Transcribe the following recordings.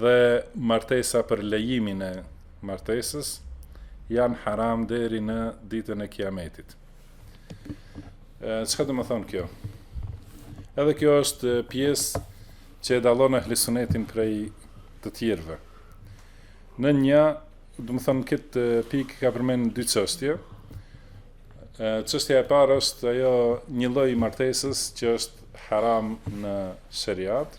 Dhe martesa për lejimin e martesës janë haram deri në ditën e Kiametit. Çka domethonë kjo? Edhe kjo është pjesë që e dallon ehli sunetin prej të tjerëve. Në një, domethonë këtë pikë ka përmend dy çështje. Çështja e parë është ajo një lloj martesës që është haram në sheriat,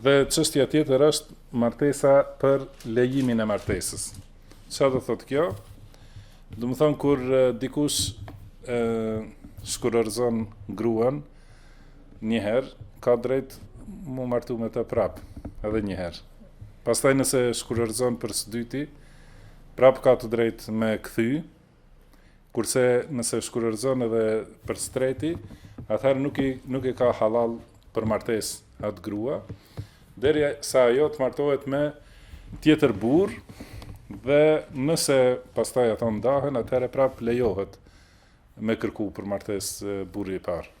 Dhe çështja tjetër është martesa për lejimin e martesës. Ça do thotë kjo? Domethonë kur dikush e shkurorëzon gruan njëherë, ka drejt mu martu me të prap, edhe njëherë. Pastaj nëse shkurorëzon për së dyti, prap ka të drejt me kthy, Kurse nëse shkurorzon edhe për së treti, atëherë nuk i nuk e ka hallall për martesë atë grua, derisa ajo të martohet me tjetër burrë dhe nëse pastaj ata ndahen, atëherë prap lejohet me kërku për martesë burri i parë.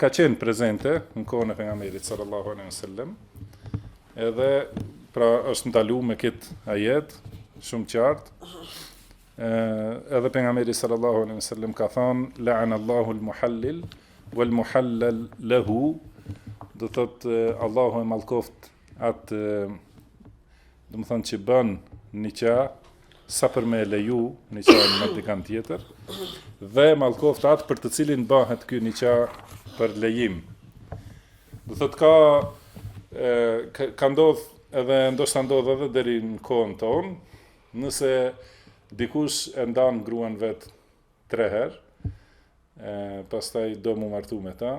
ka qenë prezente në kohën e pejgamberit sallallahu alejhi ve sellem edhe pra është ndalu me kët ajet shumë qartë ë edhe pejgamberi sallallahu alejhi ve sellem ka thënë la'ana Allahu al-muhallil wal muhallal lahu do thot Allahu e mallkoft atë domethënë që bën niqa, sa për me e leju niqanë me dikan tjetër, dhe mallkoft atë për të cilin bëhet kjo niqa për lejim. Do thotë ka, e, ka ndodh edhe, ndoshta ndodh edhe deri në kohën tonë, nëse dikush e ndan gruan e vet tre herë, e, pastaj do mu martu me ta,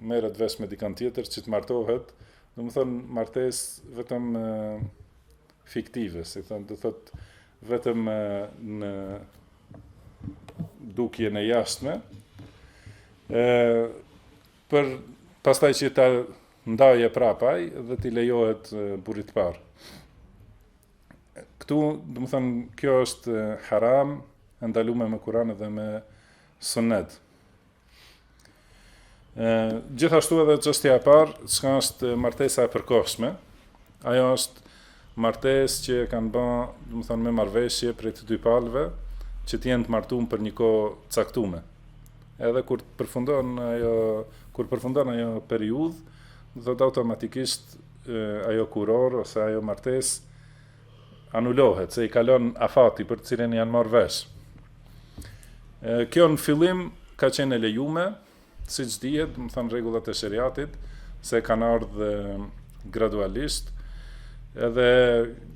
merret vesh me dikën tjetër që të martohet, domethënë martesë vetëm e, fiktive, si thonë, do thotë vetëm e, në dukjen e jashtme, e, për pastaj që ta ndajë prap ai dhe t'i lejohet burrit parë. Këtu, domethënë, kjo është haram, e ndalume me Kur'an dhe me Sunnet. Ë gjithashtu edhe çështja e parë, çka është martesa e përkohshme, ajo është martesë që kanë ba, domethënë, me marrëveshje prej të dy palëve që të jenë të martun për një kohë caktume. Edhe kur përfundon ajo, kur përfundon ajo periudhë, domethënë automatikisht ajo kurorë ose ajo martesë anulohet, se i kalon afati për të cilën janë marrë vesh. Kjo në fillim ka qenë e lejume, siç dihet, domethënë rregullat e sheriatit, se kanë ardhë gradualisht, edhe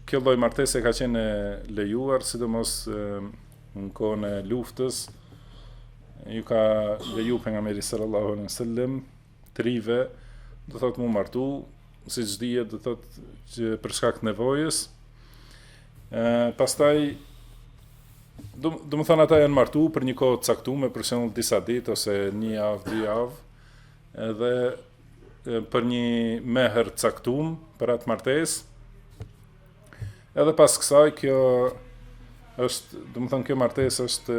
kjo lloj martese ka qenë e lejuar, sidomos në kohën e luftës, ju ka leju pejgamberi sallallahu alejhi wasallam, të rive, do thotë mu martu, siç dihet do thotë që për shkak të nevojës. Ë pastaj domethënë ata janë martu për një kohë të caktume, për shembull disa ditë ose një javë, dy javë, edhe për një mehër të caktum për atë martesë. Edhe pas kësaj kjo është, domethënë kjo martesë është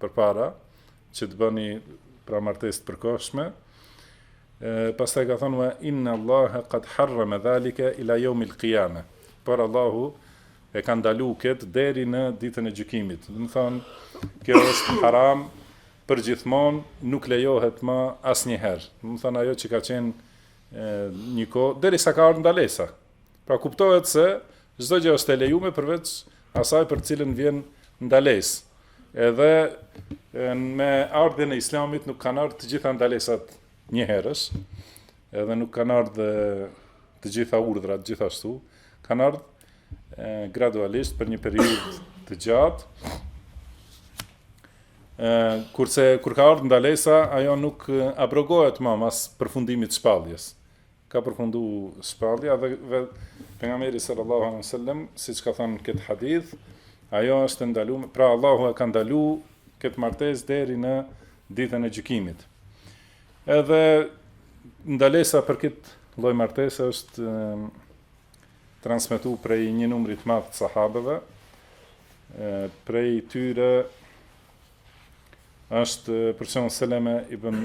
përpara që të bëni pra martesë të përkohshme. Pastaj ka thënë inna Allahu qad harrama zalika ila yawm al-qiyama. Por Allahu e ka ndalu këtë deri në ditën e gjykimit. Domethonë, kjo është haram përgjithmonë, nuk lejohet ma asnjëherë. Domethonë ajo që ka qenë një kohë derisa ka ardh ndalesa. Pra kuptohet se çdo gjë është e lejume përveç asaj për të cilën vjen ndalesë. Edhe me ardhjen e Islamit nuk kanë ardh të gjitha ndalesat njëherësh, edhe nuk kanë ardh të gjitha urdhrat gjithashtu, kanë ardh gradualisht për një periudhë të gjatë. Ë kurse kur ka ardh ndalesa, ajo nuk abrogohet ma mas përfundimit të shpalljes. Ka përfundu shpallja dhe vet pejgamberi sallallahu alejhi wasallam siç ka thonë këtë hadith, ajo është e ndaluar, pra Allahu e ka ndalu këtë martesë deri në ditën e gjykimit. Edhe ndalesa për këtë lloj martese është transmetu prej një numri të madh të sahabëve, prej tyre është për shembull Seleme ibn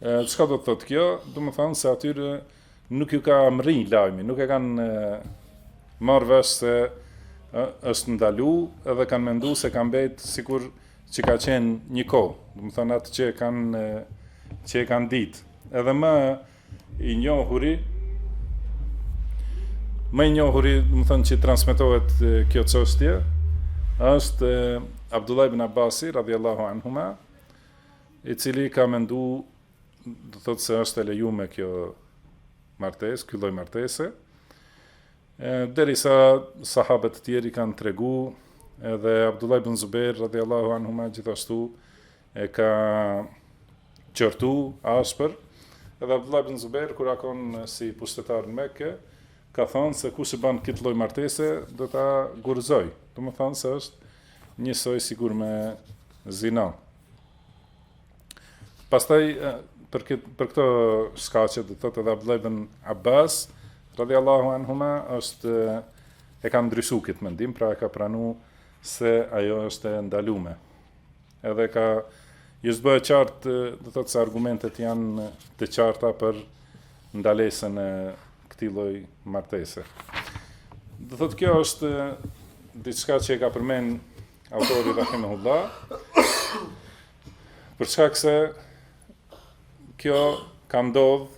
Çka do të thotë kjo? Domethënë se atyre nuk ju ka mrri lajmi, nuk e kanë marrë vesh se është ndalu edhe kanë mendu se ka mbet sikur që ka qenë një kohë, domethënë atë që e kanë që e kanë ditë. Edhe më i njohuri, më i njohuri, domethënë që transmetohet kjo çështje, është Abdullah ibn Abasi, radijallahu anhuma, I cili ka mendu, do të thotë se është e lejume kjo martesë, ky lloj martese. Derisa sahabët të tjerë kanë tregu, edhe Abdullah ibn Zubair radhiyallahu anhuma gjithashtu e ka qortu ashpër. Edhe Abdullah ibn Zubair kur ka kon si pushtetar në Mekë, ka thonë se kush e bën këtë lloj martese do ta gurzoj. Domethënë se është njësoj sikur me zina. Pastaj për këto për këto shkaqe do të thotë edhe Abdullah ibn Abbas radhiyallahu anhuma është e ka ndryshu këtë mendim, pra e ka pranu se ajo është e ndalume. Edhe ka ju është bë e qartë, do të thotë se argumentet janë të qarta për ndalesën e këtij lloj martese. Do thotë kjo është diçka që e ka përmend autori rahimehullah, për shkak se kjo ka ndodhë,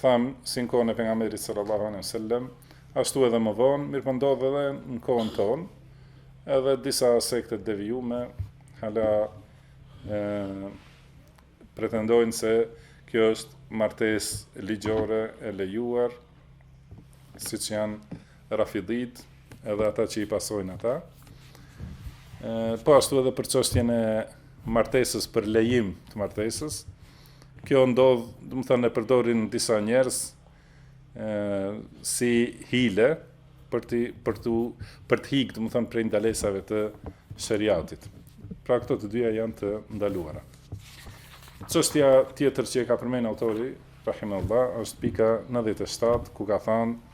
thamë, si në kohën e pejgamberit sallallahu alejhi ve sellem, ashtu edhe më vonë, mirëpo ndodh edhe në kohën tonë, edhe disa sekte t'devijume, hala e, pretendojnë se kjo është martesë ligjore e lejuar, siç janë Rafiditë edhe ata që i pasojnë ata. Po ashtu edhe për çështjen e martesës për lejim të martesës. Kjo ndodh, domethënë e përdorin disa njerëz si hile për të për të për të hik, domethënë prej ndalesave të sheriatit. Pra këto të dyja janë të ndaluara. Çështja tjetër që e ka përmend autori, rahimahullah, është pika 97 ku ka thënë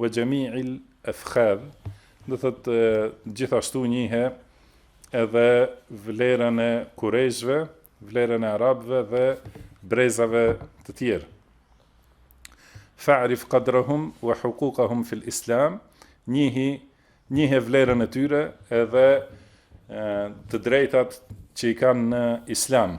Wa jami'il afkhadh, do thotë gjithashtu njihe edhe vlerën e kurejshve, vlerën e arabëve dhe brezave të tjerë. Fa'rif qadrahum wa huquqahum fi al-islam, njihi njihe vlerën e tyre edhe të drejtat që i kanë në islam.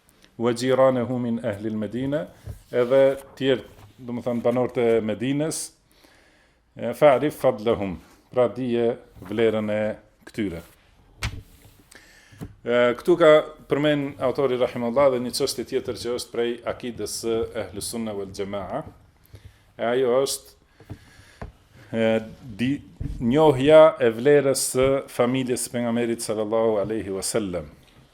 Wa jiranahum min ahli al-Madina edhe tjerë domethën banorët e Medines fa'rif fadlahum pra dije vlerën e këtyre Këtu ka përmend autori rahimehullah dhe një qështje tjetër që është prej akides së ehlu sunna vel xhema'a e ajo është e, di, njohja e vlerës së familjes së pejgamberit sallallahu aleyhi wasallam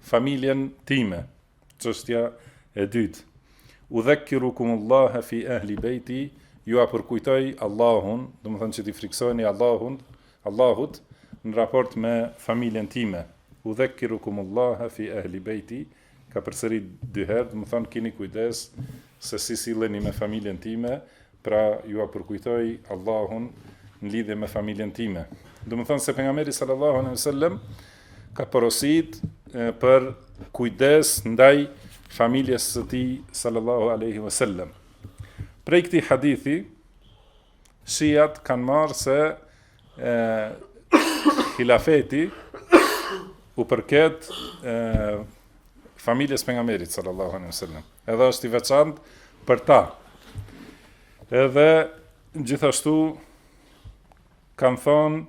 familjen time çështja e dytë udhekirukumullahe fi ehli bejti jua përkujtoj Allahun domethënë që t'i friksoheni Allahun Allahut në raport me familjen time udhekirukumullahe fi ehli bejti ka përsërit dy herë domethënë kini kujdes se si silleni me familjen time Pra, jua përkujtoj Allahun në lidhje me familjen time. Domethonë se pejgamberi sallallahu alejhi ve sellem ka porosit për kujdes ndaj familjes së tij sallallahu alejhi ve sellem. Prej këtij hadithi shiat kanë marrë se e, hilafeti u përket e, familjes pejgamberit sallallahu alejhi ve sellem. Edhe është i veçantë për ta. Edhe gjithashtu kanë thonë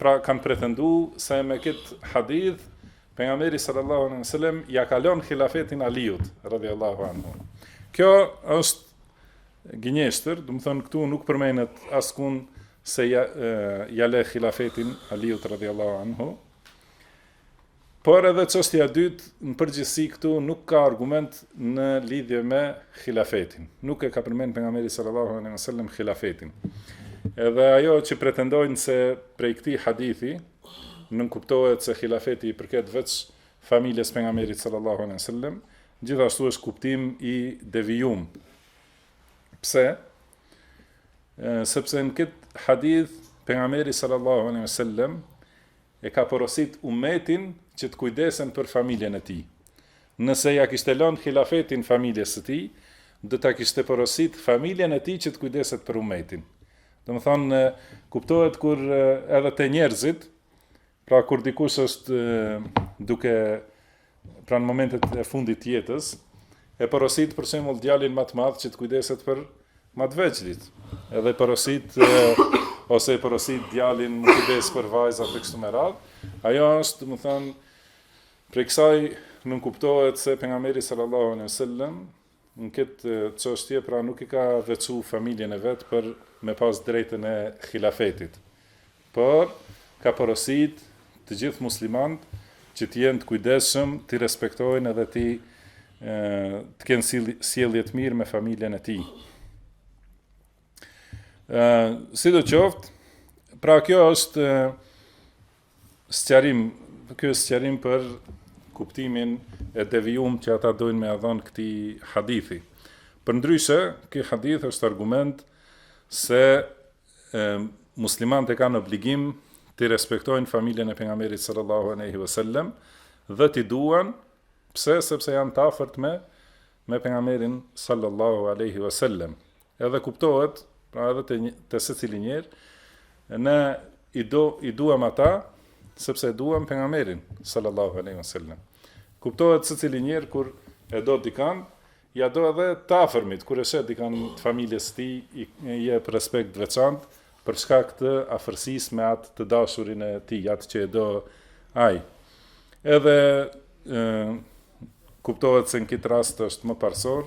pra kanë pretendu se me këtë hadith pejgamberi sallallahu alaihi wasallam ia ka lonë hilafetin Aliut radhiyallahu anhu. Kjo është gënjeshtër, domethonë këtu nuk përmendet askund se ia, e, ia le hilafetin Aliut radhiyallahu anhu. Por edhe çështja e dytë, në përgjithësi këtu nuk ka argument në lidhje me hilafetin. Nuk e ka përmend pejgamberi sallallahu alejhi ve sellem hilafetin. Edhe ajo që pretendojnë se prej këtij hadithi nënkuptohet se hilafeti i përket veç familjes pejgamberit sallallahu alejhi ve sellem, gjithashtu është kuptim i devijum. Pse? Sepse në këtë hadith pejgamberi sallallahu alejhi ve sellem e ka porosit umetin që të kujdesen për familjen e tij. Nëse ia kishte lënë hilafetin familjes së tij, do ta kishte porosit familjen e tij që të kujdeset për umetin. Domethënë, kuptohet kur edhe te njerëzit, pra kur dikush është duke pra në momentet e fundit të jetës, e porosit për shembull djalin më të madh që të kujdeset për më të vegjlit. Edhe porosit ose e porosit djalin më kujdes për vajzat e kështu me radhë. Ajo është, domethënë, prej kësaj nënkuptohet se pejgamberi sallallahu alejhi ve sellem Në këtë çështje pra nuk i ka veçu familjen e vet për me pas drejtën e hilafetit, por ka porosit të gjithë muslimantë që të jenë të kujdesshëm t'i respektojnë edhe ti të kenë sjellje të mirë me familjen e tij. Sidoqoftë, pra kjo është Sqarim, ky është sqarim për kuptimin e devijuar që ata dojnë me ia dhon këtij hadithi. Përndryshe, ky hadith është argument se e, muslimanët e kanë obligim të respektojnë familjen e pejgamberit sallallahu alaihi wasallam dhe t'i duan pse sepse janë të afërt me me pejgamberin sallallahu alaihi wasallam. Edhe kuptohet, pra edhe te te secili njer, ne i do i duam ata sepse e duam pejgamberin sallallahu alaihi wasallam. Kuptohet secili njer kur e do dikan, ia do edhe të afërmit, kur e sheh dikan të familjes së tij, i, i jep respekt veçant për shkak të afërsisë me atë të dashurin e tij, atë që e do ai. Edhe e, kuptohet se në këtë rast është më parësor,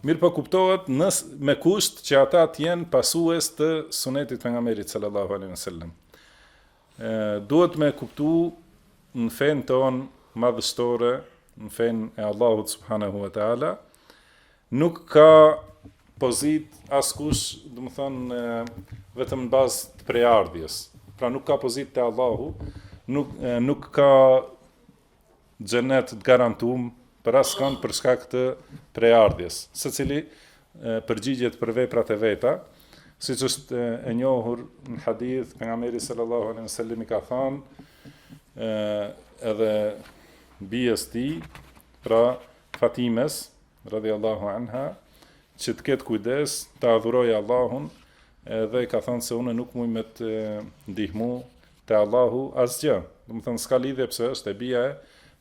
Mirëpo kuptohet nës, me kusht që ata të jenë pasues të sunetit pejgamberit sallallahu alaihi wa sallam. Duhet me kuptu në fenë tonë madhështore, në fenë e Allahut subhanahu wa ta'ala, nuk ka pozitë askush, domethonë, vetëm në bazë të prejardhjes. Pra nuk ka pozitë te Allahu, nuk, nuk ka Xhenet të garantum për askand për shkak të prejardhjes. Secili përgjigjet për veprat e veta, siç është e njohur në hadith, pejgamberi sallallahu alejhi ve sellem i ka thënë edhe bijës tij, pra Fatimes radhiyallahu anha, që të ketë kujdes, ta adhurojë Allahun, edhe i ka thënë se unë nuk muj me të ndihmu te Allahu asgjë, domethënë s'ka lidhje pse është e bija e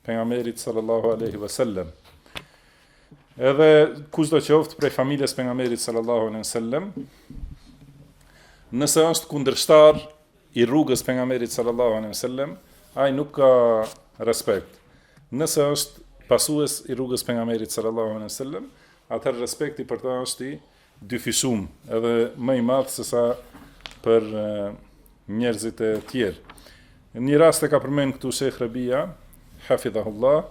Pejgamberit sallallahu alaihi wasallam. Edhe kushdo qoftë prej familjes pejgamberit sallallahu alaihi wasallam, nëse është kundërshtar i rrugës pejgamberit sallallahu alaihi wasallam, ai nuk ka respekt. Nëse është pasues i rrugës pejgamberit sallallahu alaihi wasallam, atëherë respekti për të është i dyfishum edhe më i madh se sa për njerëzit e tjerë. Në një rast e ka përmend këtu Sheikh Rabia, hafidhahullah,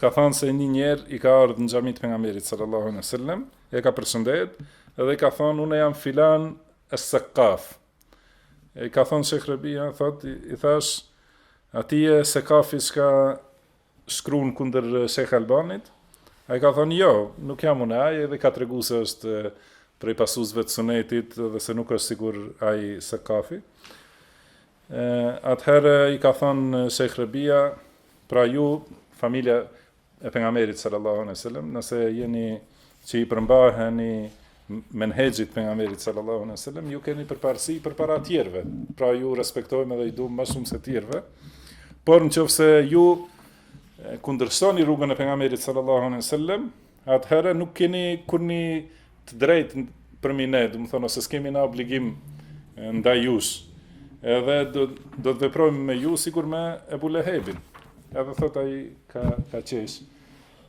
ka thënë se një njeri i ka ardhur në xhamin e pejgamberit sallallahu alaihi wasallam, e ka përshëndet dhe i ka thënë unë jam filan as-Saqaf. E ka thënë Sheikh Rabia, thotë i thash a ti je Saqafi që ka Shkrun kundër Shekh Albanit, ai ka thënë jo, nuk jam unë ai, edhe ka tregu se është prej pasuesve të Sunetit dhe se nuk është sikur ai Sakafi. Atëherë i ka thënë Shekh Rebia, pra ju familja e pejgamberit sallallahu alejhi ve sellem, nëse jeni që i përmbaheni menhexhit pejgamberit sallallahu alejhi ve sellem ju keni përparësi përpara tjerëve. Pra ju respektojmë dhe i duam më shumë se tjerët. Por në qoftë se ju kundërshtoni rrugën e pejgamberit sallallahu alejhi ve sellem, atëherë nuk keni kurrni të drejte përmi ne, domethonë se s'kemi na obligim ndaj jush. Edhe do të veprojmë me ju sikur me Ebu Lehebin. Edhe thot ai ka ka qesh.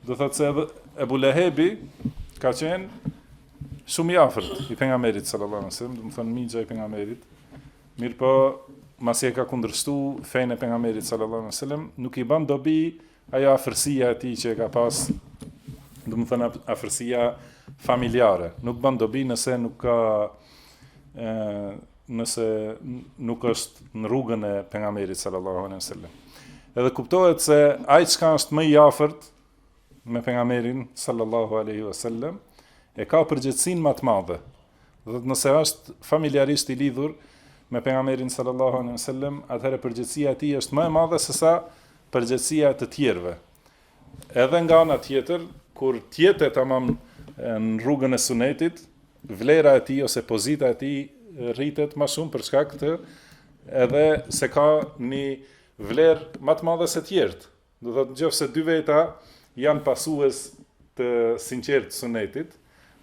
Do thotë se edhe Ebu Lehebi ka qenë shumë i afërt i pejgamberit sallallahu alajhi wasallam, domethonë mixha i pejgamberit. Mirëpo, masi e ka kundërshtu fenë e pejgamberit sallallahu alajhi wasallam, nuk i ban dobi ajo afërsia e tij që e ka pas, domethonë afërsia familjare. Nuk ban dobi nëse nuk ka ë nëse nuk është në rrugën e pejgamberit sallallahu alejhi wasallam. Edhe kuptohet se ai çka është më i afërt me pejgamberin sallallahu alejhi wasallam e ka përgjegjësinë ma të madhe. Do thotë nëse është familjarisht i lidhur me pejgamberin sallallahu alejhi wasallam, atëherë përgjegjësia e tij është më e madhe se sa përgjegjësia e të tjerëve. Edhe nga ana tjetër, kur të jetë tamam në rrugën e Sunetit, vlera e tij ose pozita e tij rritet ma shumë për shkak edhe se ka një vlerë ma të madhe se të tjerët. Do thotë në qoftë se dy veta janë pasues të sinqertë të Sunetit,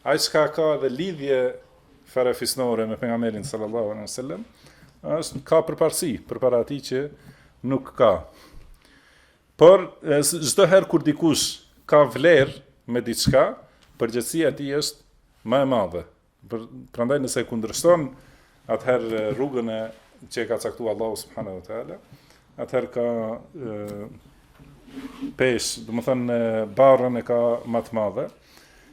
ai çka ka edhe lidhje farefisnore me pejgamberin sallallahu alaihi wasallam, është ka përparësi përpara atij që nuk ka. Por, çdo herë kur dikush ka vlerë me diçka, përgjegjësia e tij është ma e madhe. Për, prandaj nëse e kundërshton atëherë rrugën që e ka caktuar Allahu subhanahu wa taala, atëherë ka e, peshë, domethënë barrën e ka ma të madhe.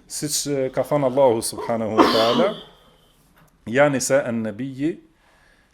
Siç ka thënë Allahu subhanahu wa taala, ja nisa an-nabiyyi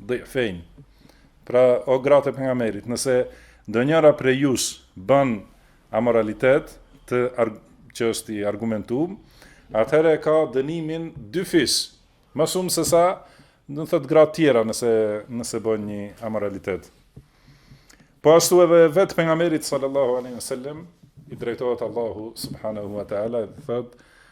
dhifejn. Pra, o gratë e pejgamberit, nëse ndonjëra prej jush bën amoralitet që është i argumentum, atëherë e ka dënimin dyfish, ma shumë se sa do thotë gratë tjera nëse, nëse bën një amoralitet. Po ashtu edhe vetë pejgamberit sallallahu alaihi sallam, i drejtohet Allahu subhanahu wa ta'ala, dhe thotë,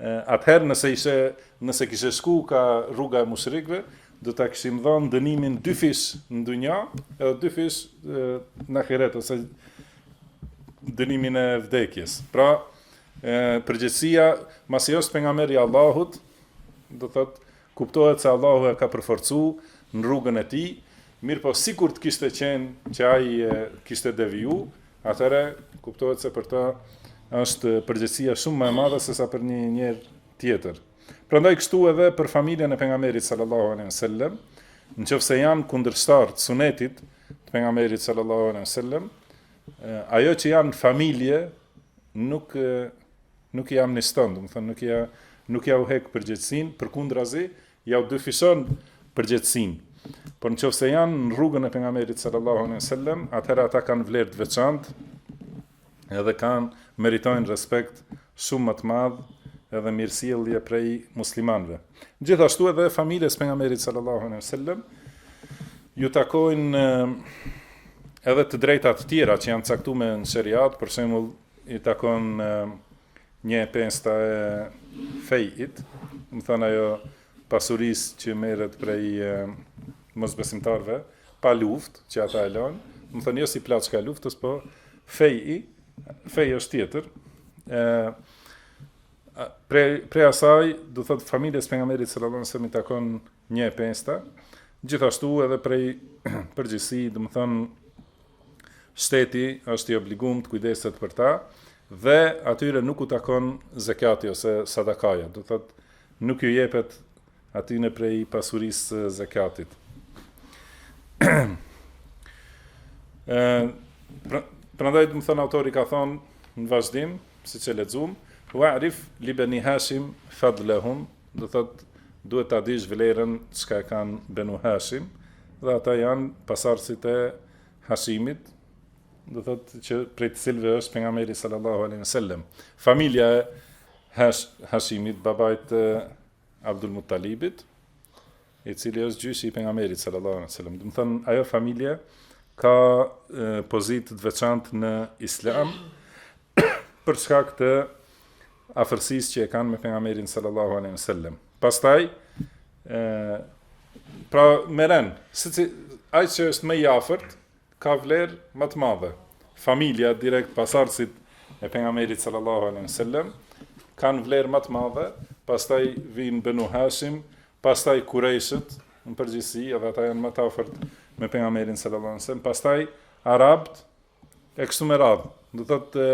Atëherë nëse ishe nëse kishe shku kah rruga e mushrikëve, do ta kishim dhënë dënimin dyfish në dynja, edhe dyfish në ahiret ose dënimin e vdekjes. Pra, përgjegjësia, masi është pejgamberi i Allahut, do thotë Kuptohet se Allahu e ka përforcu në rrugën e tij, mirëpo sikur të kishte qenë që ai kishte deviju, atëherë kuptohet se për të është përgjegjësia shumë më e madhe sesa për një njeri tjetër. Prandaj kështu edhe për familjen e pejgamberit sallallahu alejhi dhe sellem, në qoftë se janë kundërshtar të sunetit të pejgamberit sallallahu alejhi dhe sellem, ajo që janë familje nuk nuk i amniston, domethënë nuk ia nuk ia u hek përgjegjësinë, përkundrazi ia u dyfishon përgjegjësinë. Por në qoftë se janë në rrugën e pejgamberit sallallahu alaihi sallam, atëherë ata kanë vlerë të veçantë, edhe kanë meritojnë respekt shumë më të madh edhe mirësjellje prej muslimanve. Gjithashtu edhe familjes pejgamberit sallallahu alaihi sallam, ju takojnë edhe të drejta të tjera që janë caktume në sheriat, për shembull i takon një e pesta e fejit, domethënë ajo pasurisë që merret prej mosbesimtarve, pa luftë që ata e lanë, domethënë jo si plaçka luftës, po feji, feji është tjetër, e, pre, pre asaj, do thotë familjes pejgamberit sallallahu alejhi selem i takon Një e pesta, gjithashtu edhe prej përgjegjësi, domethënë, shteti është i obligum të kujdeset për ta, dhe atyre nuk u takon zekati ose sadakaja, do thotë, nuk ju jepet atyne prej pasurisë zekatit. Pra, prandaj domethënë autori ka thonë në vazhdim, siç e lexuam, wa arif li bani hashim fadlahum Do thotë duhet ta dish vlerën çka e kanë benu hashim dhe ata janë pasardhësit e hashimit do thotë që prej të cilëve është pejgamberi sallallahu alaihi wasallam familja e hash, hashimit babait të Abdul Muttalibit i cili është gjyshi i pejgamberit sallallahu alaihi wasallam domethënë ajo familje ka pozitë të veçantë në islam për shkak të afërsisë që e kanë me pejgamberin sallallahu alejhi dhe sellem. Pastaj ë pra merren, se si ai që është më i afërt ka vlerë më të madhe. Familja direkt pasardhësit e pejgamberit sallallahu alejhi dhe sellem kanë vlerë më të madhe, pastaj vijnë Banu Hashim, pastaj Kurejshët, në përgjithësi edhe ata janë më të afërt me pejgamberin sallallahu alejhi dhe sellem, pastaj Arabt, E kështu me radhë, do thotë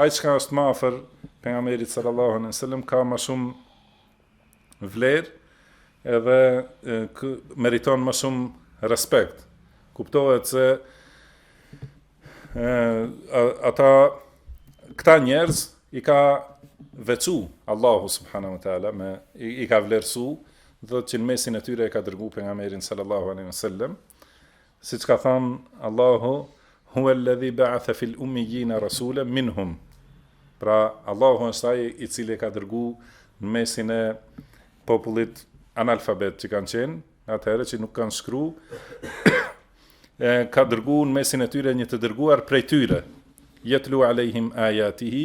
ai çka është më afër pejgamberit sallallahu alejhi ve sellem ka më shumë vlerë edhe kë, meriton më shumë respekt. Kuptohet se ata këta njerëz i ka veçu Allahu subhanahu wa taala me i, i ka vlerësu, do të thotë që në mesin e tyre e ka dërgu pejgamberin sallallahu alejhi ve sellem Siç ka thënë Allahu, Huwa alladhi ba'atha fil ummiyina rasulan minhum. Pra, Allahu është ai i cili e ka dërgu në mesin e popullit analfabet që kanë qenë, atëherë që nuk kanë shkru, e, ka dërgu në mesin e tyre një të dërguar prej tyre, jetlu alejhim ajatihi,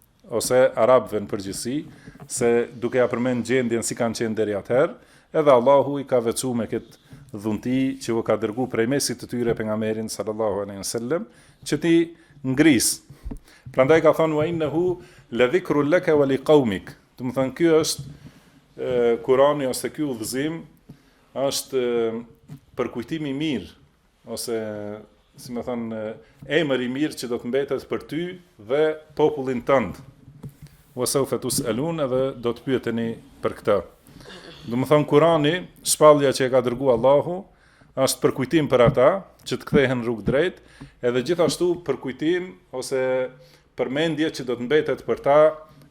ose arabëve në përgjithësi, se duke ja përmend gjendjen si kanë qenë deri atëherë, edhe Allahu i ka veçuar me këtë dhunti që u ka dërguar prej mesit të tyre pejgamberin sallallahu alaihi wasallam, që t'i ngris. Prandaj ka thënë wa innahu la dhikrun laka wa liqaumik. Domethënë ky Kurani ose ky udhëzim është përkujtim i mirë Ose, si më thënë, emër i mirë që do të mbetet për ty dhe popullin tënd. Ve seufe tus'elun edhe do të pyeteni për këtë. Domethënë, kurani, shpallja që e ka dërgu Allahu, është përkujtim për ata që të kthehen rrugë të drejtë, edhe gjithashtu përkujtim ose përmendje që do të mbetet për ta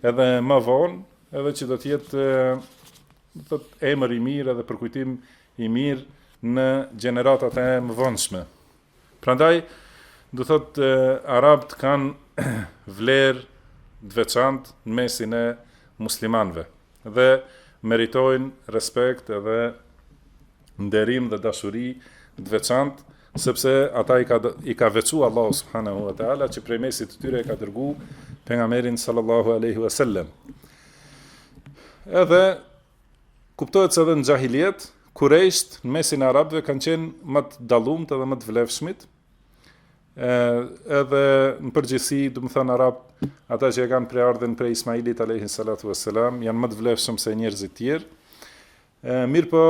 edhe më vonë, edhe që do të jetë do të thotë emër i mirë edhe përkujtim i mirë në gjeneratat e mëvonshme. Prandaj do të thotë arabët kanë vlerë të veçantë në mesin e muslimanëve dhe meritojnë respekt edhe nderim dhe dashuri të veçantë sepse ata i ka i ka veçuar Allahu subhanahu wa taala që prej mesit të tyre e ka dërgu pejgamberin sallallahu alaihi wasallam. Edhe kuptohet se edhe në xhahiljet, kurejsht në mesin e arabëve kanë qenë më të dallumtë dhe më të vlefshmit. Ë edhe në përgjithësi, domethënë arabët, ata që e kanë prejardhjen prej Ismailit alayhi salatu vesselam, janë më të vlefshëm se njerëzit e tjerë. Ë mirëpo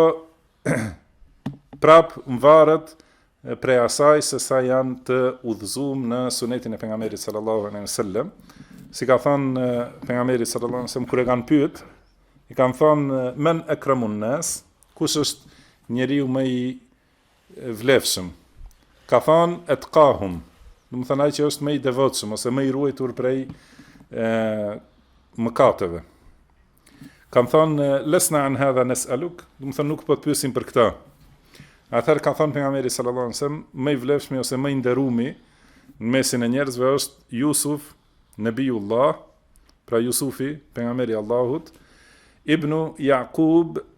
prap mvaret prej asaj se sa janë të udhëzum në sunetin e pejgamberit sallallahu alejhi ve sellem si ka thënë pejgamberi sallallahu alejhi ve sellem kur e kanë pyet i kanë thënë men akramun nas kush është njeriu më i vlefshëm ka thënë etqahum domethënë ai që është më i devotshëm ose më i ruajtur prej e mëkateve Kanë thënë lesna an hadha nes'aluk, domethënë nuk po të pyesim për këtë. Atëherë ka thënë pejgamberi sallallahu alajhi wasallam, më i vlefshmi ose më i nderumi në mesin e njerëzve është Yusuf Nebiullah, pra Yusufi, pejgamberi i Allahut, ibnu Yaqub,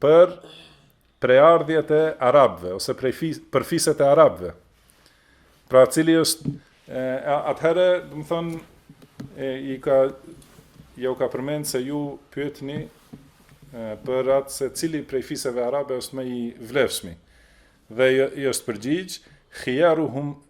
për prejardhjet e arabëve ose për fiset e arabëve. Pra cili është e, atëherë, domethënë i ka, ua ka përmend se ju pyetni për atë se cili prej fiseve arabe është më i vlefshmi. Dhe i është përgjigj khiyaruhum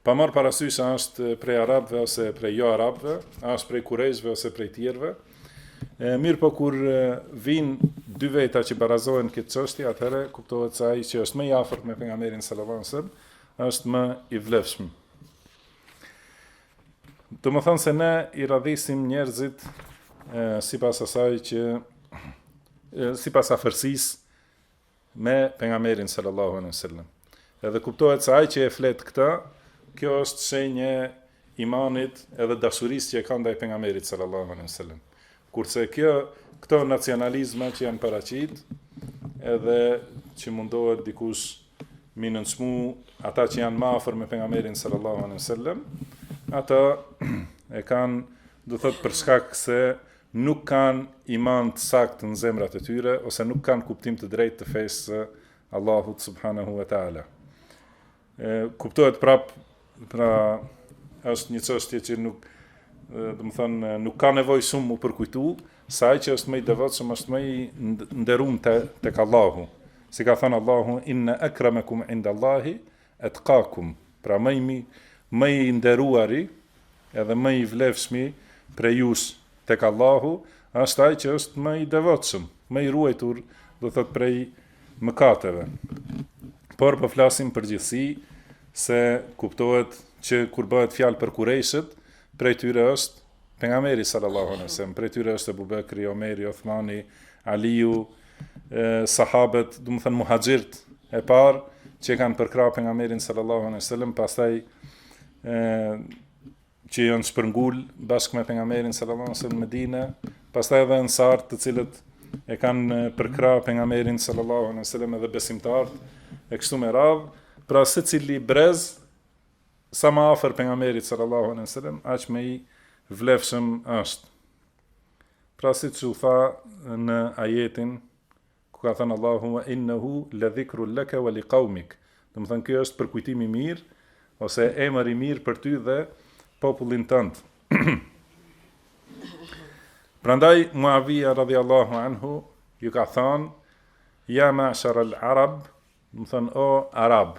Pa marrë parasysh a është prej arabëve ose prej jo arabëve, a është prej kurejshëve ose prej tjerëve, e, mirëpo kur vijnë dy veta që barazohen në këtë çështje, atëherë kuptohet se ai që është më i afërt me pejgamberin sallallahu alejhi ve sellem, është më i vlefshëm. Domethënë se ne i radhisim njerëzit e, sipas asaj që e, sipas afërsisë me pejgamberin sallallahu alaihi wasallam. Edhe kuptohet se ai që e flet këtë, kjo është shenjë imanit edhe dashurisë që e ka ndaj pejgamberit sallallahu alaihi wasallam. Kurse kjo këto nacionalizme që janë paraqit, edhe që mundohet dikush me i nënçmu ata që janë më afër me pejgamberin sallallahu alaihi wasallam, ata e kanë do thotë për shkak se nuk kanë iman të saktë në zemrat e tyre ose nuk kanë kuptim të drejtë të fesë së Allahut subhanahu wa taala. Kuptohet prap pra është një çështje që nuk domethënë nuk ka nevojë shumë me u përkujtu, se ai që është më i devotshëm është më i nderuar tek Allahu. Si ka thënë Allahu inna akramakum indallahi Etqakum, pra më i, më i nderuari, edhe më i vlefshmi prej jush tek Allahu, është ai që është më i devotshëm, më i ruajtur, do thotë prej mëkateve. Por po flasim në përgjithësi se kuptohet që kur bëhet fjalë për kurejshët, prej tyre është pejgamberi sallallahu alaihi wasallam, prej tyre është Abu Bekri, Omeri, Uthmani, Aliu, sahabët, domethënë muhaxhirët e parë që e kanë përkrah pejgamberin sallallahu alejhi ve sellem, pastaj që janë shpërngul bashkë me pejgamberin sallallahu alejhi ve sellem në Medinë, pastaj edhe ensarët të cilët e kanë përkrah pejgamberin sallallahu alejhi ve sellem edhe besimtarët e kështu me radhë, pra secili brez sa më afër pejgamberit sallallahu alejhi ve sellem, aq më i vlefshëm është. Pra siç u tha në ajetin ku ka thënë Allahu wa innahu la dhikrul laka wa liqaumik. Domethënë ky është përkujtim i mirë ose emër i mirë për ty dhe popullin tënd. Prandaj Muavija radhiyallahu anhu ju ka thënë ja ma'shar al-arab, domethënë o arab.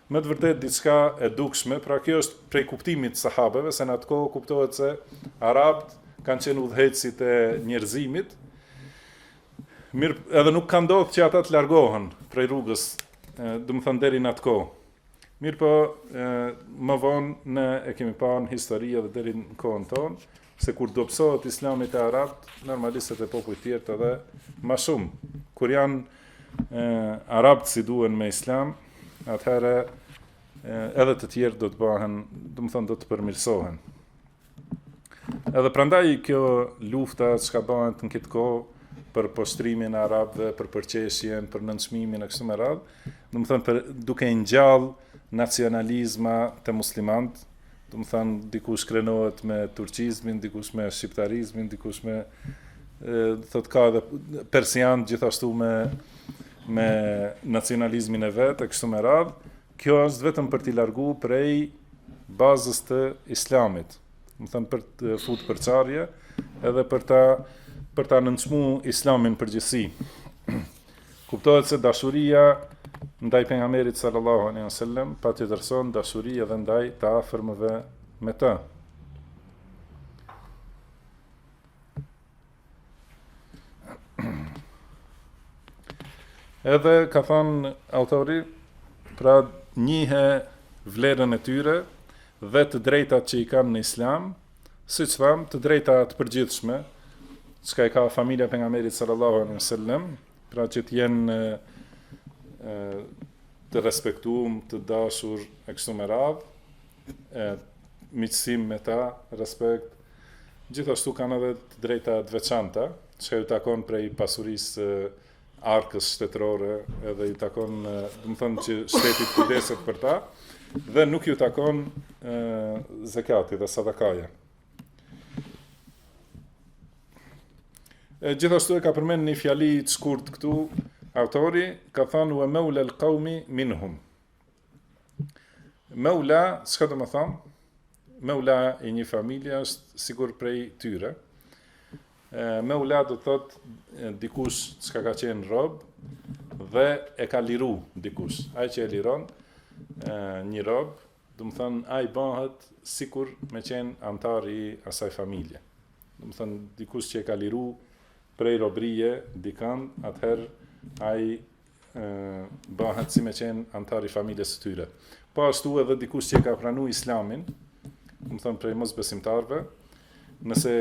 Me të vërtetë diçka e dukshme, pra kjo është prej kuptimit të sahabeve, se në atë kohë kuptohet se arabët kanë qenë udhëheqësit e njerëzimit, edhe nuk ka ndodh që ata të largohen prej rrugës, domethënë deri në atë kohë. Mirëpo, më vonë ne e kemi pa në histori edhe deri në kohën tonë, se kur dobësohet Islami te arabët, normalisht se te popujt e tjerë edhe më shumë. Kur janë e, arabët si duhen me Islam, atëherë edhe të tjerë do të bëhen, domethënë do të përmirësohen. Edhe prandaj kjo lufta që ka bëhet në këtë kohë për poshtrimin e arabëve, për përqeshjen, për nënçmimin e kështu me radhë, domethënë për duke ngjall nacionalizma te muslimanët Domethënë, dikush krenohet me turqizmin, dikush me shqiptarizmin, dikush me thotë ka edhe persian gjithashtu me me nacionalizmin e vet e kështu me radhë. Kjo është vetëm për t'i largu prej bazës të islamit. Domethënë për të fut përçarje edhe për ta, për ta nënçmu islamin përgjithësi. Kuptohet se dashuria ndaj pejgamberit sallallahu alaihi wasallam patjetërson dashuri edhe ndaj të afërmve me të. Edhe ka thënë autori, pra njihe vlerën e tyre dhe të drejtat që i kanë në Islam, Siç thamë, të drejta të përgjithshme, çka i ka familja e pejgamberit sallallahu alaihi wasallam, pra që të jenë të respektuar, të dashur e kështu me radhë, miqësim me ta, respekt. Gjithashtu kanë edhe të drejta të veçanta, çka ju takon prej pasurisë arkës shtetërore edhe iu takon, domethënë që shteti të kujdeset për ta dhe nuk ju takon zekati dhe sadakaja. E gjithashtu e ka përmend një fjali të shkurt këtu, autori ka thënë wa maula al qaumi minhum. Meula, çka domethënë, meula i një familje është sikur prej tyre. Meula do të thotë dikush çka ka qenë rob dhe e ka liru dikush. Ai që e liron një rob, domethënë, ai bahet sikur me qenë anëtar i asaj familje. Domethënë, dikush që e ka liru prej robërije dikën, atëherë ai bahet si me qenë anëtar i familjes së tyre. Po ashtu edhe dikush që e ka pranuar Islamin, domethënë prej mosbesimtarëve, nëse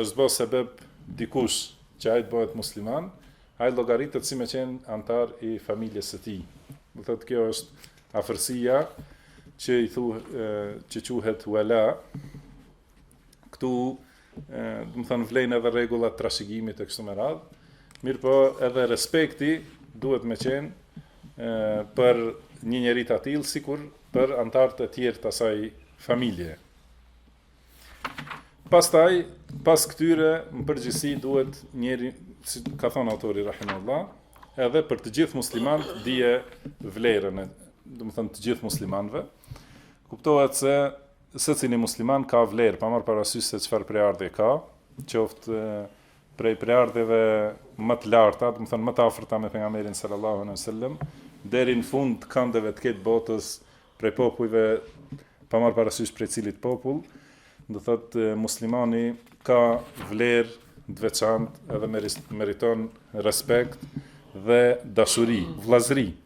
është bo sebeb dikush që ai të bahet musliman, ai llogaritet si me qenë anëtar i familjes së tij. Do thotë kjo është afërsia që i thu që quhet wala, këtu domethënë vlejn edhe rregullat e trashëgimit e kështu me radhë. Mirëpo edhe respekti duhet me qenë për një njeri të atillë, sikur për anëtarët e tjerë të asaj familje. Pastaj, pas këtyre, në përgjithësi duhet njeri, si ka thonë autori Rahimullah, edhe për të gjithë muslimanët t'ia dijë vlerën, domethënë të gjithë muslimanëve, kuptohet se Secili musliman ka vlerë, pa marrë parasysh se çfarë prejardhje ka, qoftë prej prejardhjeve më të larta, domethënë më të afërta me pejgamberin sallallahu alejhi ve sellem, deri në fund të këndeve të kësaj botës prej popujve, pa marrë parasysh prej cilit popull, do thotë muslimani ka vlerë të veçantë edhe meriton respekt dhe dashuri, vllazëri.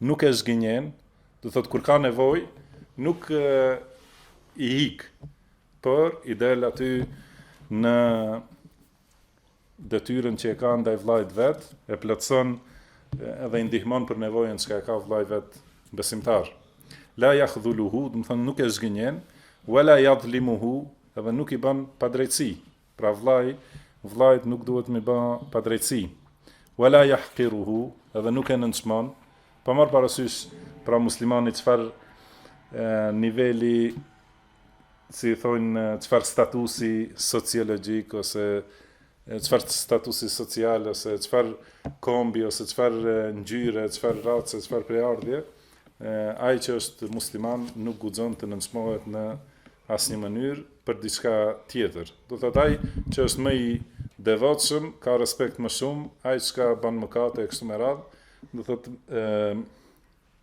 Nuk e zhgënjen, do të thotë kur ka nevojë, nuk i ik, por i del aty në detyrën që e ka ndaj vllait vet, e plotëson edhe i ndihmon për nevojën që e ka vllai vet besimtar. La yakhdhuluhu, domethënë nuk e zhgënjen, wala yadhlimuhu, edhe nuk i bën padrejtësi, Pra vllai, vllait nuk duhet me i ba padrejtësi. Wala yahqiruhu, edhe nuk e nënçmon. Pa marrë parasysh pra muslimani çfarë niveli si i thonë çfarë statusi sociologjik ose çfarë statusi social ose çfarë kombi ose çfarë ngjyre, çfarë race, çfarë prejardhje, ai që është musliman nuk guxon të nënçmohet në asnjë mënyrë për diçka tjetër. Do të thotë ai që është më i devotshëm ka respekt më shumë, ai çka ban mëkate e kështu me radhë, do të thotë ë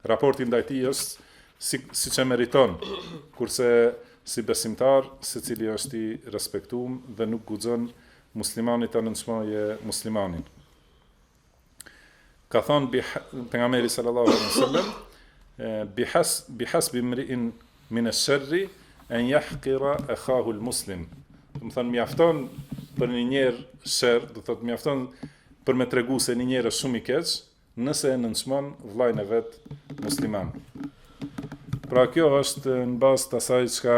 raporti ndaj tij është si siç e meriton. Kurse si besimtar, secili është i respektum dhe nuk guxon muslimani ta nënçmojë muslimanin. Ka thënë pejgamberi sallallahu alaihi wasallam, "Bihasbi imri'in min ash-sharri an yahqira akhahu al-muslim." Do të thonë mjafton për një njeri sherr, do të thotë mjafton për me tregu se një njeri është shumë i keq, nëse e nënçmon vëllanë e vet musliman. Pra kjo është në bazë të asaj çka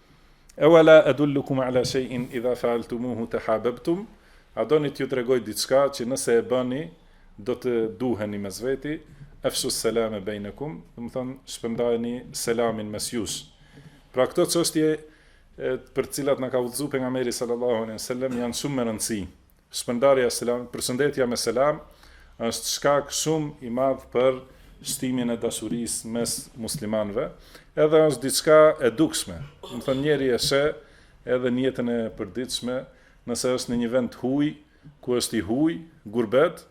Ewala adullukum ala shay'in idha fa'altumuhu tahababtum, a doni t'ju tregoj diçka që nëse e bëni do të duheni mes veti, afshu salama bainakum, do të thonë shpërndajeni selamin mes jush. Pra këto çështje për të cilat na ka udhëzuar pejgamberi sallallahu alejhi dhe sellem janë shumë me rëndësi. Shpërndarja e selamit, përshëndetja me selam, është shkak shumë i madh për shtimin e dashurisë mes muslimanëve, edhe është diçka e dukshme. Do të thonë njeri e sheh edhe në jetën e përditshme, nëse është në një vend të huaj, ku është i huaj, gurbet,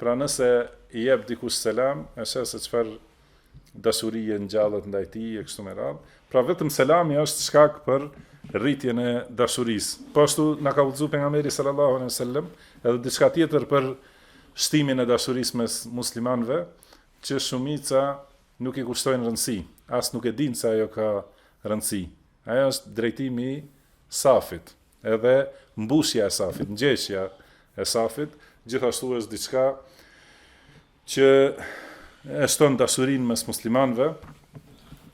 pra nëse i jep dikush selam, e sheh se çfarë dashuri i ngjallet ndaj tij e kështu me radhë. Pra vetëm selami është shkak për rritjen e dashurisë. Po ashtu na ka udhëzuar pejgamberi sallallahu alejhi dhe sellem edhe diçka tjetër për shtimin e dashurisë mes muslimanëve, që shumica nuk i kushtojnë rëndësi, as nuk e dinë se ajo ka rëndësi. Ajo është drejtimi i safit, edhe mbushja e safit, ngjeshja e safit, gjithashtu është diçka që e shton dashurinë mes muslimanëve,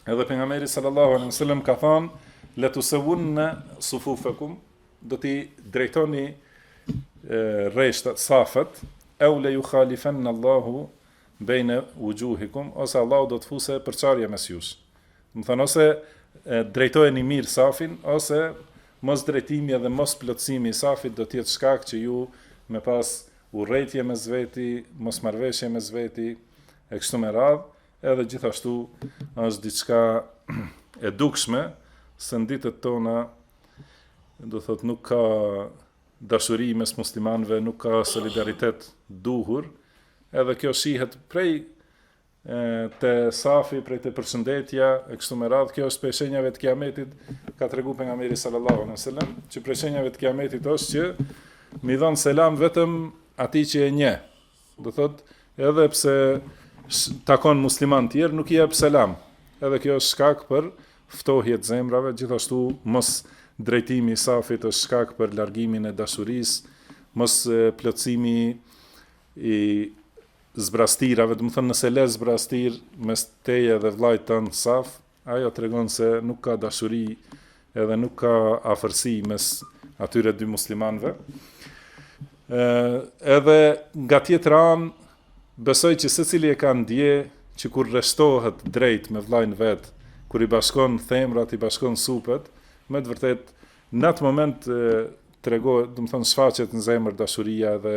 edhe pejgamberi sallallahu alaihi wasallam ka thënë la tusawunna sufufakum, do t'i drejtoni rreshtat, safet, au la yukhalifanna Allahu baina wujuhikum, ose Allahu do të fuse përçarje mes jush. Do të thonë ose drejtojeni mirë safin ose mos drejtimi edhe mos plotësimi i safit do të jetë shkak që ju me pas urrejtje mes veti, mosmarrëveshje mes veti e kështu me radhë, edhe gjithashtu është diçka e dukshme se në ditët tona do thot nuk ka dashuri mes muslimanëve, nuk ka solidaritet të duhur, edhe kjo shihet prej Te safi prej te përshëndetja e kështu me radhë, kjo është prej shenjave të kiametit, ka treguar pejgamberi sallallahu alejhi dhe sellem, që prej shenjave të kiametit është që mi dhon selam vetëm atij që e njeh. Do thot, edhe pse takon musliman të tjerë, nuk i jep selam. Edhe kjo është shkak për ftohje të zemrave, gjithashtu mos drejtimi i safit është shkak për largimin e dashurisë, mos plotësimi i zbrastirave, domethënë nëse le zbrastirë mes teje dhe vllait tënd n'saf, ajo tregon se nuk ka dashuri edhe nuk ka afërsi mes atyre dy muslimanëve. Ë edhe nga tjetra anë besoj që secili e ka ndje që kur rreshtohet drejt me vllain vet, kur i bashkon themrat, i bashkon supet, me të vërtet në atë moment tregohet, domethënë shfaqet në zemër dashuria dhe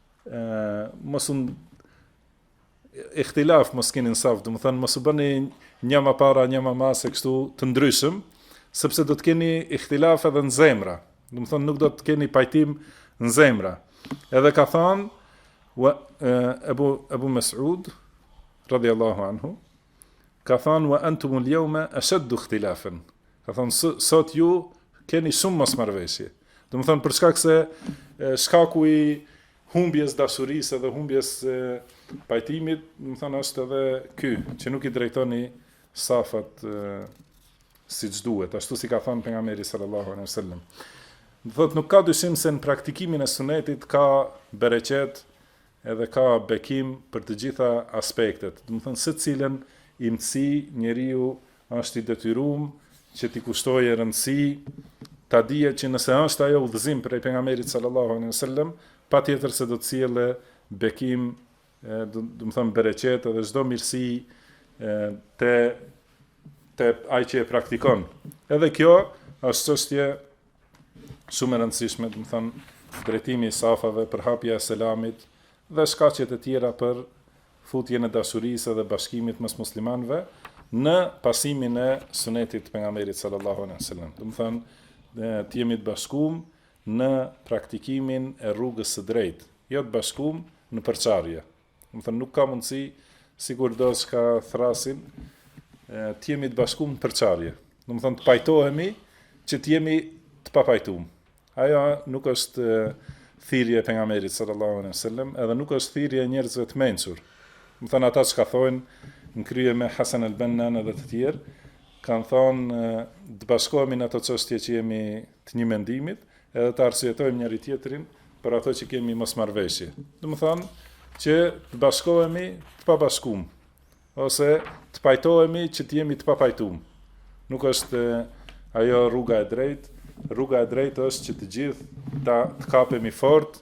ë mos u ihtilaf mos keni n'saf, domethënë mos u bëni një më para, një më pas e kështu të ndryshëm, sepse do të keni ihtilaf edhe në zemra. Domethënë nuk do të keni pajtim në zemra. Edhe ka thënë Ebu, Ebu Mesud, radijallahu anhu, ka thënë wa antum al yawma ashaddu ikhtilafan. Ka thënë sot ju keni shumë mosmarrëveshje. Domethënë për shkak se shkaku i humbjes dashurisë dhe humbjes pajtimit, domethënë është edhe ky që nuk i drejtoni safat siç duhet, ashtu si ka thonë pejgamberi sallallahu alaihi sallam. Dhe thot, nuk ka dyshim se në praktikimin e sunetit ka bereqet Edhe ka bekim për të gjitha aspektet. Domethënë secilën imtësi njeriu është i detyrum që t'i kushtojë rëndësi, ta dije që nëse është ajo udhëzim prej Pejgamberit sallallahu alejhi ve sellem, patjetër se do të sjellë bekim, domethënë bereqet edhe çdo mirësi te te ai që e praktikon. Edhe kjo është çështje Shumë e rëndësishme, domethënë, drejtimi i safave, përhapja e selamit dhe shkaqet e tjera për futjen e dashurisë dhe bashkimit mes muslimanëve në pasimin e sunetit të pejgamberit sallallahu alaihi wasallam. Domethënë, të jemi të bashkum në praktikimin e rrugës së drejtë, jo të bashkum në përçarje. Domethënë, nuk ka mundësi, sikur do çka thrrasin, të jemi të bashkum në përçarje. Domethënë, të pajtohemi që të jemi të papajtum. Ajo nuk është thirrje e pejgamberit, sallallahu alaihi sallam, edhe nuk është thirrje e njerëzve të mençur. Domethënë, ata çka thojnë, në krye me Hasan el Bennan edhe të tjerë, kanë thonë të bashkohemi në ato çështje që jemi të një mendimit, edhe ta arsyetojmë njëri-tjetrin për ato që kemi mosmarrëveshje. Domethanë që të bashkohemi të pabashkum, ose të pajtohemi që të jemi të papajtum. Nuk është ajo rruga e drejtë, rruga e drejtë është që të gjithë të, të kapemi fort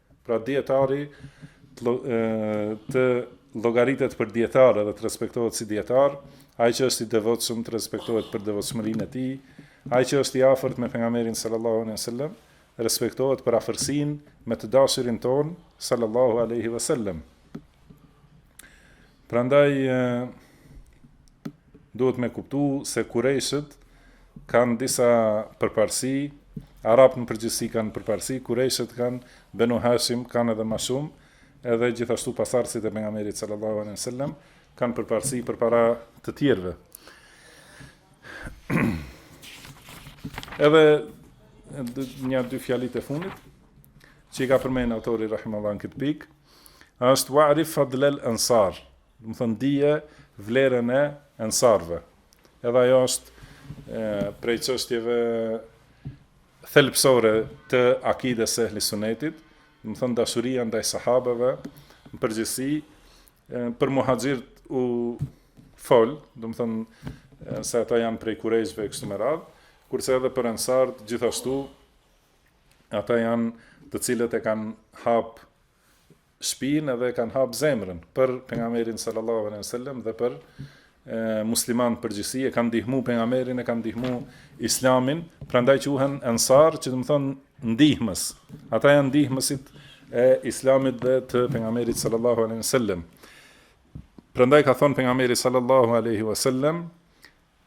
Pra dijetari të llogaritet për dijetar edhe të respektohet si dijetar, ai që është i devotshëm të respektohet për devotshmërinë e tij, ai që është i afërt me pejgamberin sallallahu alaihi wasallam respektohet për afërsinë me të dashurin tonë sallallahu alaihi wasallam. Prandaj duhet me kuptu se kurejshët kanë disa përparësi, arabët në përgjithësi kanë përparësi, kurejshët kanë Benu Hashim, kanë edhe ma shumë, edhe gjithashtu pasardhësit e pejgamberit sallallahu alejhi ve sellem, kanë përparësi përpara të tjerve. edhe nja dy fjalitë e funit, që i ka përmend autori rahimahullah në këtë pikë, është wa'rif fadlal ansar, domethënë dije vlerën e ensarëve. Edhe ajo është e, prej çështjeve thelbësore të akides së ehli sunetit, domethënë dashuria ndaj sahabeve në përgjithësi për muhaxhirt u fol, domethënë se ata janë prej kurejshve kështu me radh, kurse edhe për ensart gjithashtu Ata janë të cilët e kanë hap shpinë edhe e kanë hap zemrën për pejgamberin sallallahu alejhi ve sellem dhe për muslimanët në përgjithësi e kanë ndihmu pejgamberin e kanë ndihmu islamin, prandaj quhen ensar, që domethënë ndihmës. Ata janë ndihmësit e islamit dhe të pejgamberit sallallahu alejhi ve sellem. Prandaj ka thënë pejgamberi sallallahu alejhi ve sellem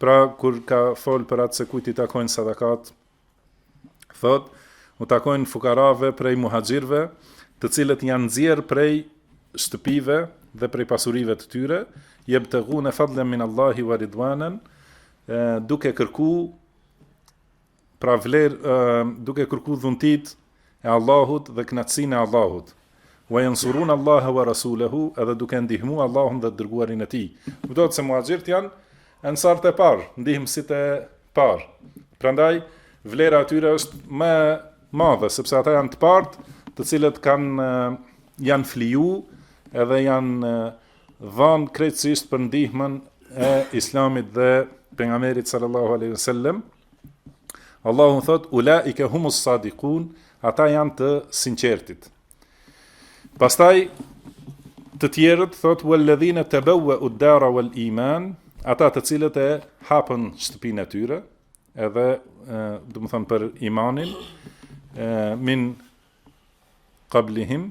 Pra kur ka fol për atë se kujt i takojnë sadakat, thotë, u takojnë fukarave prej muhaxhirëve, të cilët janë nxjerrë prej shtëpive dhe prej pasurive të tyre, yebteghune fadlen min Allahi wa ridwanan, duke kërku Pra vlerë ë duke kërku dhuntitë e Allahut dhe kënaqësinë e Allahut. Wa yansurun Allaha wa rasulahu edhe duke ndihmu Allahun dhe të dërguarin e tij. Domethënë se muhaxhirët janë ensarët e parë, ndihmësit e parë. Prandaj vlera e tyre është më e madhe sepse ata janë të partë, të cilët kanë janë fliju edhe janë dhënë krejtësisht për ndihmën e Islamit dhe pejgamberit sallallahu alaihi wasallam. Allahu thotë ulaike humus sadikun, ata janë të sinqertit. Pastaj të tjerët thotë walladhina tabawwa'u ad-dara wal iman, ata të cilët e hapën shtëpinë e tyre, edhe domethënë për imanin e, min qablihim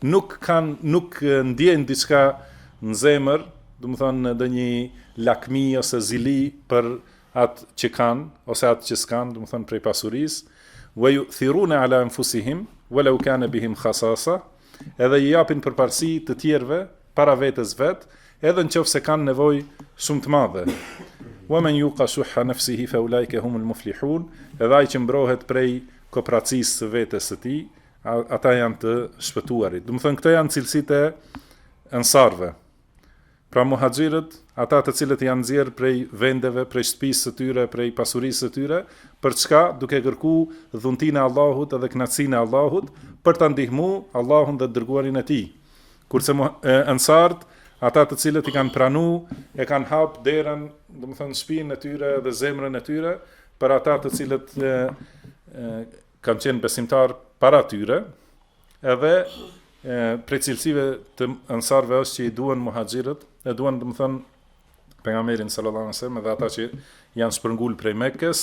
Nuk kanë nuk ndjejnë diçka në zemër, domethënë ndonjë lakmi ose zili për atë që kanë ose atë që s'kanë, domethënë prej pasurisë. Wa yu'thiruna ala anfusihim walau kana bihim khasasa. Edhe i japin përparësi të tjerëve para vetes vet, edhe në qoftë se kanë nevojë shumë të madhe. Wa man yuqa shuhha nafsihi fa ulaika humul muflihun. Edhe ai që mbrohet prej kopracisë së vetes së tij, ata janë të shpëtuarit. Domethënë këto janë cilësitë e ensarëve. Pra muhaxhirët, ata të cilët janë nxjerr prej vendeve, prej shtëpisë së tyre, prej pasurisë së tyre, për çka duke kërku dhuntinë e Allahut dhe kënaqësinë e Allahut për ta ndihmu Allahun dhe dërguarin e tij. Kurse ensarët, ata të cilët i kanë pranu, e kanë hap derën, domethënë shpinë e tyre dhe zemrën e tyre për ata të cilët e, e, kanë qenë besimtarë para tyre, edhe prej cilësive të ensarve është që i duan muhaxhirët, e duan domethënë pejgamberin sallallahu alajhi wasallam dhe ata që janë shpërngul prej Mekës,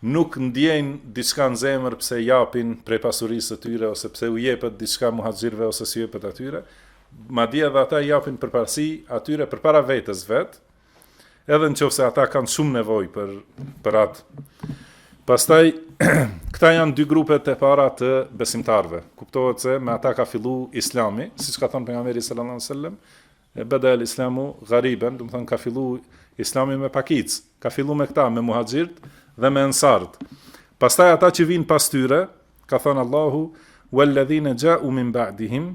nuk ndjejnë diçka në zemër pse japin prej pasurisë së tyre ose pse u jepet diçka muhaxhirëve ose s'u jepet atyre. Madje edhe ata japin përparësi atyre përpara vetes vet, Edhe në qoftë se ata kanë shumë nevojë për, për atë. Pastaj, këta janë dy grupet e para të besimtarve. Kuptohet se me ata ka fillu islami, siç ka thonë pejgamberi sallallahu alejhi sallam, bede el islamu gariben, domethonë ka fillu islami me pakicë, ka fillu me këta, me muhaxhirët dhe me ensarët. Pastaj ata që vijnë pas tyre, ka thonë Allahu, ue ledhine xhau min ba'dihim,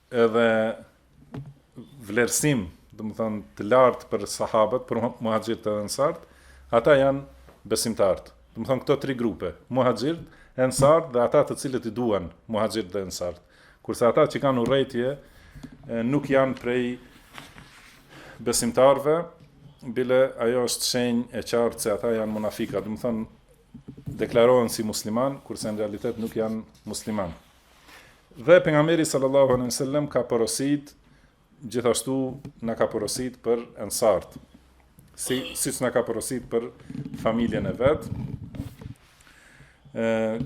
edhe vlerësim, domethënë, të lartë për sahabët, për muhaxhirët e ensarët, ata janë besimtarët. Domethënë, këto tri grupe, muhaxhirët, ensarët dhe ata të cilët i duan muhaxhirët dhe ensarët. Kurse ata që kanë urrejtje, nuk janë prej besimtarëve, bile ajo është shenjë e qartë se ata janë munafika. Domethënë, deklarohen si muslimanë, kurse në realitet nuk janë muslimanë. Dhe pejgamberi sallallahu alejhi ue sellem ka porosit gjithashtu na ka porosit për ensarët. Si siç na ka porosit për familjen e vet. Ë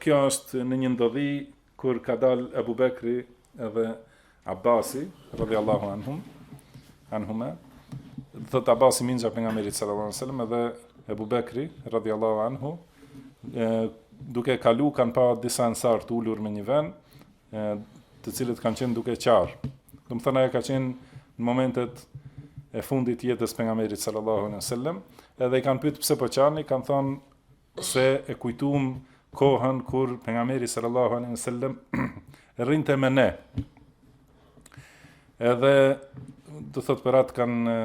kjo është në një ndodhi Kur ka dal Abu Bekri dhe Abasi, radhiyallahu anhum, anhuma, domethënë Abasi mixha i pejgamberit sallallahu alaihi wasallam dhe Abu Bekri radhiyallahu anhu, e, duke kalu kanë pa disa ensarë të ulur me një vend, e, të cilët kanë qenë duke qarë. Domethënë ajo ka qenë në momentet e fundit jetës pejgamberit sallallahu alaihi wasallam, edhe i kanë pyetur pse po qani, kanë thonë se e kujtum kohën kur pejgamberi sallallahu alaihi wasallam rrinte me ne. Edhe do thot për atë kanë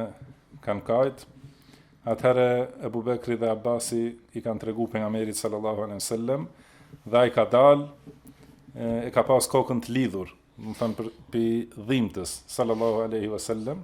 kanë kajt. Atëherë Abu Bekri dhe Abasi i kanë tregu pejgamberit sallallahu alaihi wasallam dhe ai ka dal e ka pas kokën të lidhur, domethënë pi dhimtës sallallahu alaihi wasallam.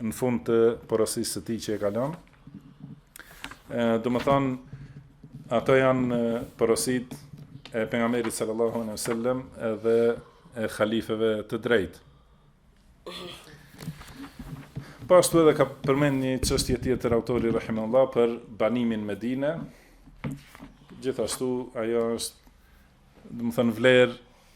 në fund të porosisë së tij që e ka lënë. Ë, domethënë ato janë porosit e pejgamberit sallallahu alejhi ve sellem edhe e halifeve të drejtë. Po ashtu edhe ka përmend një çështje tjetër autori rahimehullah për banimin n'Medine. Gjithashtu ajo është domethënë vlerë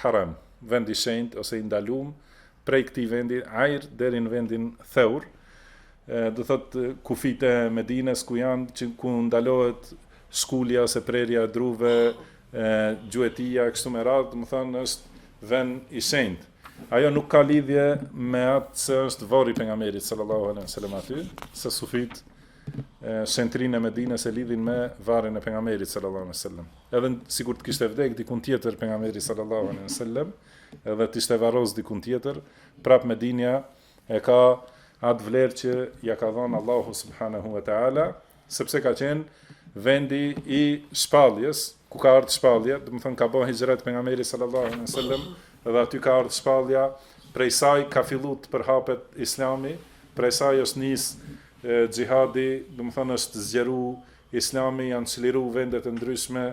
Haram, vend i shenjtë ose i ndalum, prej këtij vendi Ajr deri në vendin Thawr, do thot kufijtë e Medinës ku janë që ku ndalohet shkulja ose prerja e druve, gjuetia e kështu me radhë, domethënë është vend i shenjtë. Ajo nuk ka lidhje me atë se është vorri i pejgamberit sallallahu alaihi wasallam aty, se sufit shenjtërinë e Medinës e lidhin me varrin e pejgamberit sallallahu alejhi ve sellem. Edhe sikur të kishte vdek dikun tjetër pejgamberi sallallahu alejhi ve sellem, edhe të ishte varros dikun tjetër, prap Medinja e ka atë vlerë që ja ka dhënë Allahu subhanahu wa taala, sepse ka qenë vendi i shpalljes, ku ka ardhur shpallja, domethënë ka bënë hixhret pejgamberi sallallahu alejhi ve sellem, dhe aty ka ardhur shpallja, prej saj ka filluar të përhapet Islami, prej saj është nis Xhihadi, domethënë është zgjeru Islami janë çliru vendet e ndryshme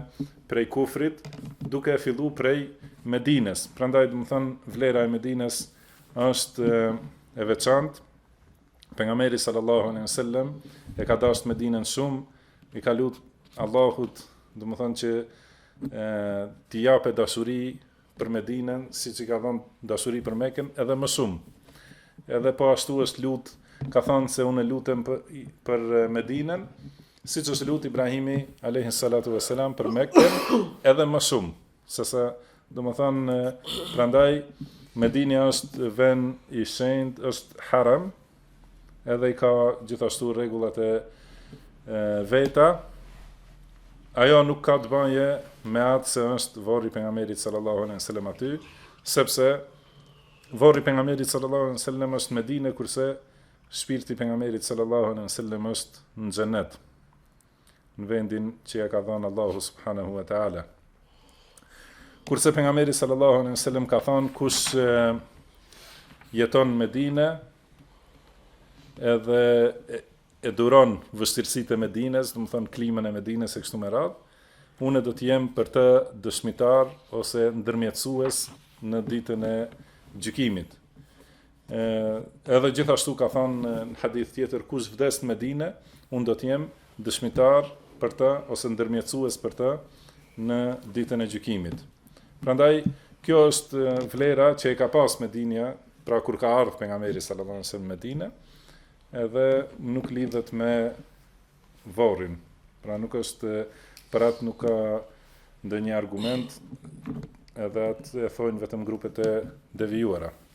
prej kufrit, duke e fillu prej Medines, prandaj domethënë vlera e Medines është e veçantë, Pejgamberi sallallahu alejhi ve sellem e ka dashtë Medinen shumë, i ka lut Allahut domethënë që t'i jape dashuri për Medinen, siç i ka dhënë dashuri për Mekën, edhe më shumë. Edhe po ashtu është lut, ka thënë se unë lutem për, për Medinen, siç është lut Ibrahimi alayhi salatu vesselam për Mekën, edhe më shumë, sesa domethënë prandaj Medina është vend i shenjtë, është haram, edhe i ka gjithashtu rregullat e veta. Ajo nuk ka të bëjë me atë se është vorri i pejgamberit sallallahu alejhi ve sellem aty, sepse vorri i pejgamberit sallallahu alejhi ve sellem është në Medinë kurse shpirti i pejgamberit sallallahu alejhi ve sellem është në xhenet. në vendin që ja ka dhënë Allahu subhanahu wa taala. Kurse pejgamberi sallallahu alaihi wasallam ka thënë kush jeton në Medinë edhe e duron vështirësitë e Medinës, domethënë klimën e Medinës e kështu me radhë, unë do të jem për të dëshmitar ose ndërmjetësues në ditën e gjykimit. Edhe gjithashtu ka thënë në hadith tjetër kush vdes në Medinë, unë do të jem dëshmitar për të ose ndërmjetësues për të në ditën e gjykimit. Prandaj kjo është vlera që e ka pas Medinja, pra kur ka ardhur pejgamberi sallallahu alajhi wasallam në Medinë, edhe nuk lidhet me vorrin. Pra nuk është për atë nuk ka ndonjë argument edhe atë e thojnë vetëm grupet e devijuara.